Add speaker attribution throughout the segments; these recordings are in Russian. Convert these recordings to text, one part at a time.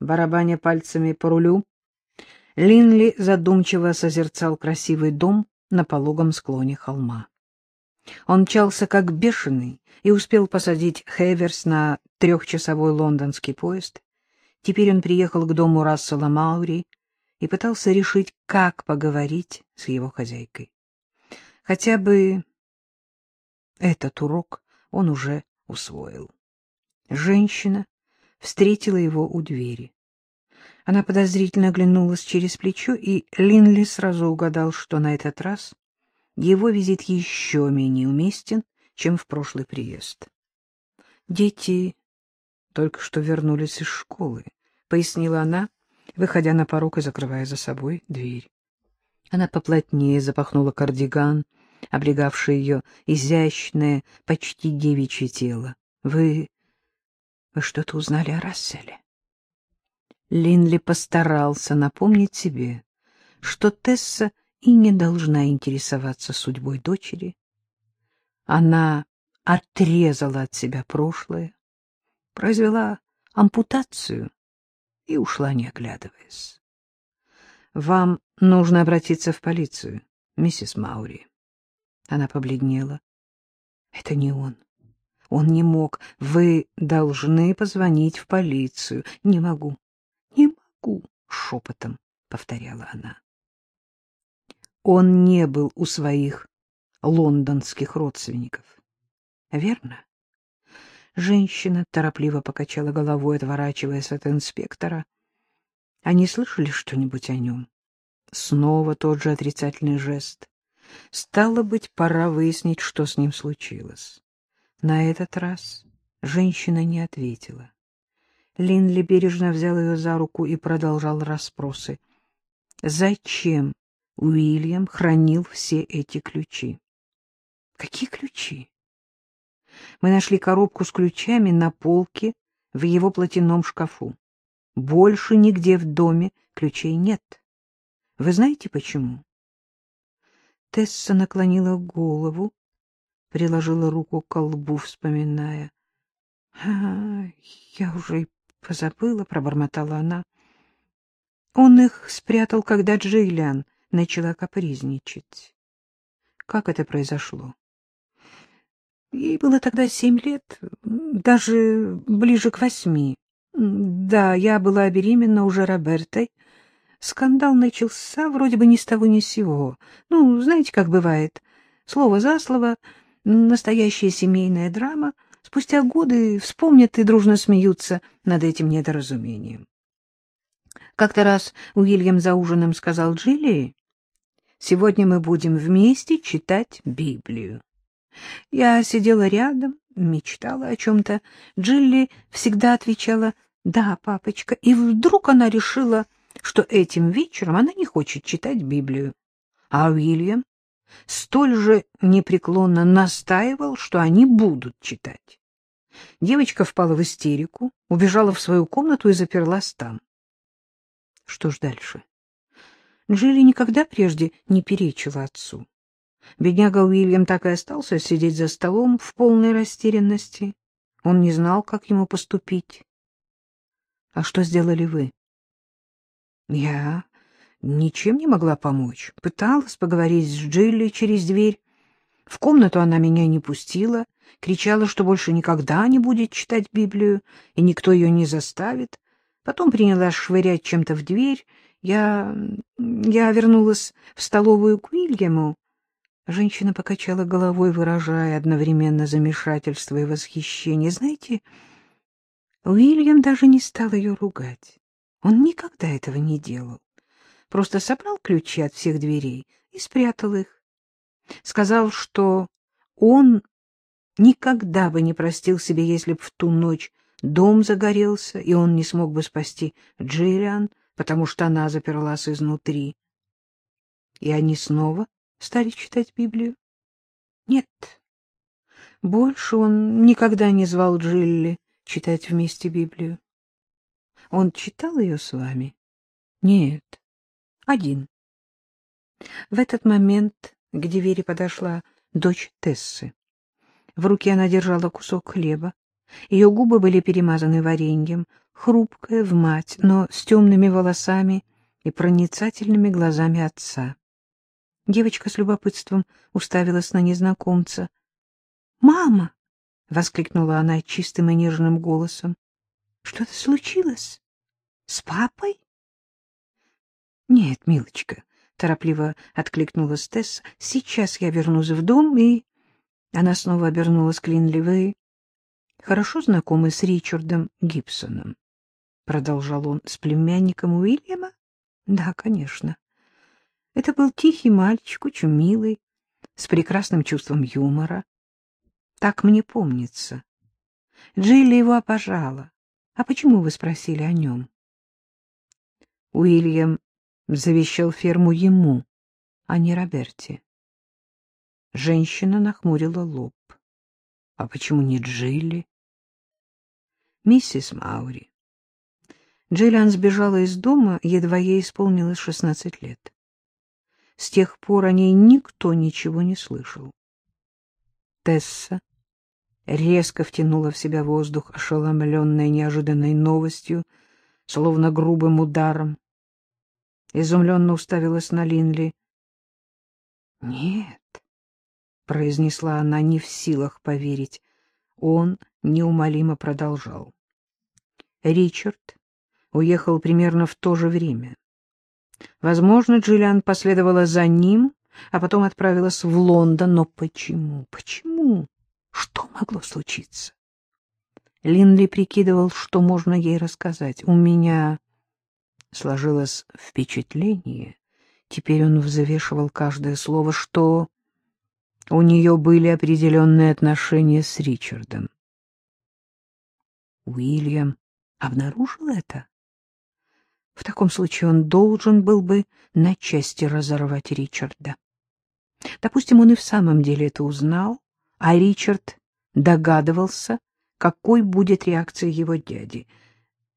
Speaker 1: барабаня пальцами по рулю, Линли задумчиво созерцал красивый дом на пологом склоне холма. Он мчался как бешеный и успел посадить Хеверс на трехчасовой лондонский поезд. Теперь он приехал к дому Рассела Маури и пытался решить, как поговорить с его хозяйкой. Хотя бы этот урок он уже усвоил. Женщина встретила его у двери. Она подозрительно оглянулась через плечо, и Линли сразу угадал, что на этот раз его визит еще менее уместен, чем в прошлый приезд. «Дети только что вернулись из школы», — пояснила она, выходя на порог и закрывая за собой дверь. Она поплотнее запахнула кардиган, облегавший ее изящное, почти девичье тело. — Вы... вы что-то узнали о Расселе? Линли постарался напомнить себе, что Тесса и не должна интересоваться судьбой дочери. Она отрезала от себя прошлое, произвела ампутацию и ушла, не оглядываясь. — Вам нужно обратиться в полицию, миссис Маури. Она побледнела. — Это не он. Он не мог. Вы должны позвонить в полицию. — Не могу. — Не могу, — шепотом повторяла она. Он не был у своих лондонских родственников. Верно? Женщина торопливо покачала головой, отворачиваясь от инспектора. Они слышали что-нибудь о нем? Снова тот же отрицательный жест. Стало быть, пора выяснить, что с ним случилось. На этот раз женщина не ответила. Линли бережно взял ее за руку и продолжал расспросы. Зачем Уильям хранил все эти ключи? Какие ключи? Мы нашли коробку с ключами на полке в его платяном шкафу. Больше нигде в доме ключей нет. Вы знаете почему? Тесса наклонила голову, приложила руку к колбу, вспоминая. — А, я уже и позабыла, — пробормотала она. Он их спрятал, когда Джейлиан начала капризничать. Как это произошло? Ей было тогда семь лет, даже ближе к восьми. Да, я была беременна уже Робертой, Скандал начался вроде бы ни с того ни с сего. Ну, знаете, как бывает. Слово за слово, настоящая семейная драма. Спустя годы вспомнят и дружно смеются над этим недоразумением. Как-то раз Уильям за ужином сказал Джилли, «Сегодня мы будем вместе читать Библию». Я сидела рядом, мечтала о чем-то. Джилли всегда отвечала «Да, папочка», и вдруг она решила что этим вечером она не хочет читать Библию. А Уильям столь же непреклонно настаивал, что они будут читать. Девочка впала в истерику, убежала в свою комнату и заперлась там. Что ж дальше? Джилли никогда прежде не перечила отцу. Бедняга Уильям так и остался сидеть за столом в полной растерянности. Он не знал, как ему поступить. — А что сделали вы? Я ничем не могла помочь. Пыталась поговорить с Джилли через дверь. В комнату она меня не пустила, кричала, что больше никогда не будет читать Библию, и никто ее не заставит. Потом принялась швырять чем-то в дверь. Я... я вернулась в столовую к Уильяму. Женщина покачала головой, выражая одновременно замешательство и восхищение. Знаете, Уильям даже не стал ее ругать. Он никогда этого не делал. Просто собрал ключи от всех дверей и спрятал их. Сказал, что он никогда бы не простил себе, если б в ту ночь дом загорелся, и он не смог бы спасти Джиллиан, потому что она заперлась изнутри. И они снова стали читать Библию? Нет. Больше он никогда не звал Джилли читать вместе Библию. Он читал ее с вами? Нет, один. В этот момент к двери подошла дочь Тессы. В руке она держала кусок хлеба. Ее губы были перемазаны вареньем, хрупкая в мать, но с темными волосами и проницательными глазами отца. Девочка с любопытством уставилась на незнакомца. «Мама!» — воскликнула она чистым и нежным голосом. «Что-то случилось? С папой?» «Нет, милочка», — торопливо откликнулась Тесс. — Сейчас я вернусь в дом, и... Она снова обернулась к Линли. — Вы хорошо знакомы с Ричардом Гибсоном? — продолжал он. — С племянником Уильяма? — Да, конечно. Это был тихий мальчик, очень милый, с прекрасным чувством юмора. Так мне помнится. Джилли его обожала. А почему вы спросили о нем? Уильям завещал ферму ему, а не Роберте. Женщина нахмурила лоб. А почему не Джилли? Миссис Маури. Джиллиан сбежала из дома, едва ей исполнилось шестнадцать лет. С тех пор о ней никто ничего не слышал. Тесса резко втянула в себя воздух, ошеломленная неожиданной новостью, словно грубым ударом изумленно уставилась на Линли. — Нет, — произнесла она, не в силах поверить. Он неумолимо продолжал. Ричард уехал примерно в то же время. Возможно, Джиллиан последовала за ним, а потом отправилась в Лондон. Но почему? Почему? Что могло случиться? Линли прикидывал, что можно ей рассказать. У меня Сложилось впечатление, теперь он взвешивал каждое слово, что у нее были определенные отношения с Ричардом. Уильям обнаружил это? В таком случае он должен был бы на части разорвать Ричарда. Допустим, он и в самом деле это узнал, а Ричард догадывался, какой будет реакция его дяди.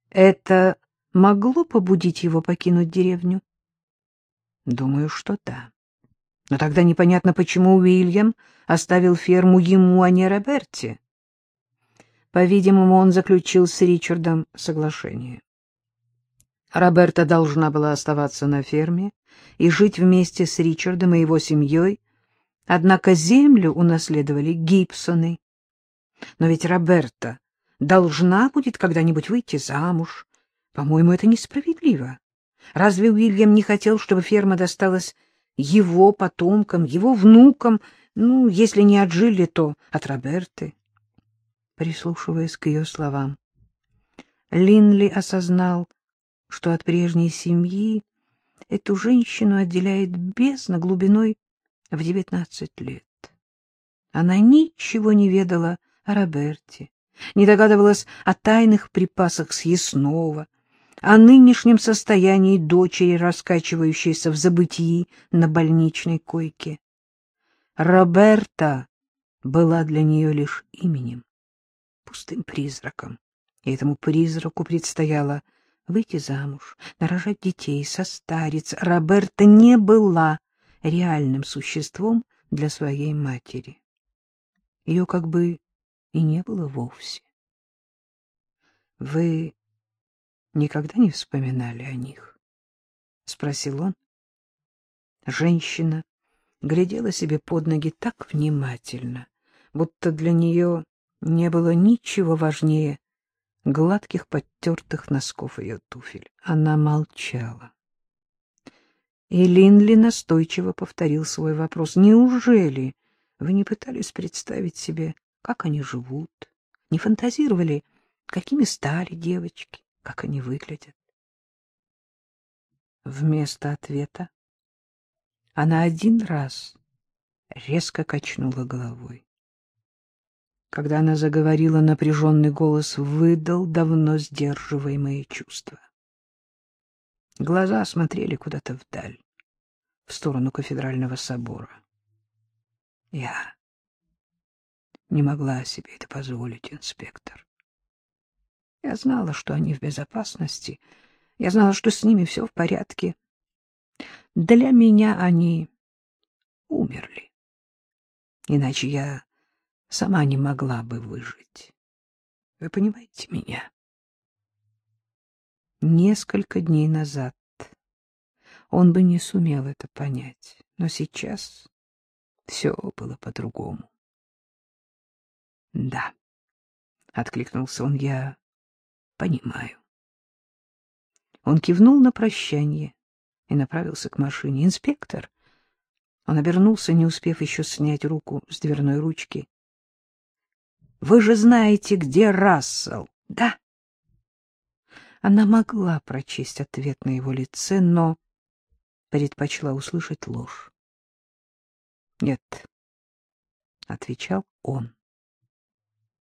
Speaker 1: Это могло побудить его покинуть деревню? Думаю, что да. Но тогда непонятно, почему Уильям оставил ферму ему, а не Роберте. По-видимому, он заключил с Ричардом соглашение. Роберта должна была оставаться на ферме и жить вместе с Ричардом и его семьей, однако землю унаследовали Гибсоны. Но ведь Роберта должна будет когда-нибудь выйти замуж, по-моему, это несправедливо. Разве Уильям не хотел, чтобы ферма досталась его потомкам, его внукам, ну, если не от Джилли, то от Роберты? Прислушиваясь к ее словам, Линли осознал, что от прежней семьи эту женщину отделяет бездна глубиной в девятнадцать лет. Она ничего не ведала о Роберте, не догадывалась о тайных припасах съестного, о нынешнем состоянии дочери, раскачивающейся в забытии на больничной койке. Роберта была для нее лишь именем, пустым призраком, и этому призраку предстояло выйти замуж, нарожать детей, состариться. Роберта не была реальным существом для своей матери. Ее как бы и не было вовсе. — Вы никогда не вспоминали о них? — спросил он. Женщина глядела себе под ноги так внимательно, будто для нее не было ничего важнее гладких подтертых носков ее туфель. Она молчала. И Линли настойчиво повторил свой вопрос. «Неужели вы не пытались представить себе, как они живут? Не фантазировали, какими стали девочки? Как они выглядят. Вместо ответа она один раз резко качнула головой. Когда она заговорила, напряженный голос выдал давно сдерживаемые чувства. Глаза смотрели куда-то вдаль, в сторону кафедрального собора. Я не могла себе это позволить, инспектор. Я знала, что они в безопасности. Я знала, что с ними все в порядке. Для меня они умерли. Иначе я сама не могла бы выжить. Вы понимаете меня? Несколько дней назад он бы не сумел это понять, но сейчас все было по-другому. — Да, — откликнулся он, — я понимаю. Он кивнул на прощание и направился к машине. Инспектор. Он обернулся, не успев еще снять руку с дверной ручки. — Вы же знаете, где Рассел? — Да. Она могла прочесть ответ на его лице, но предпочла услышать ложь. — Нет, — отвечал он.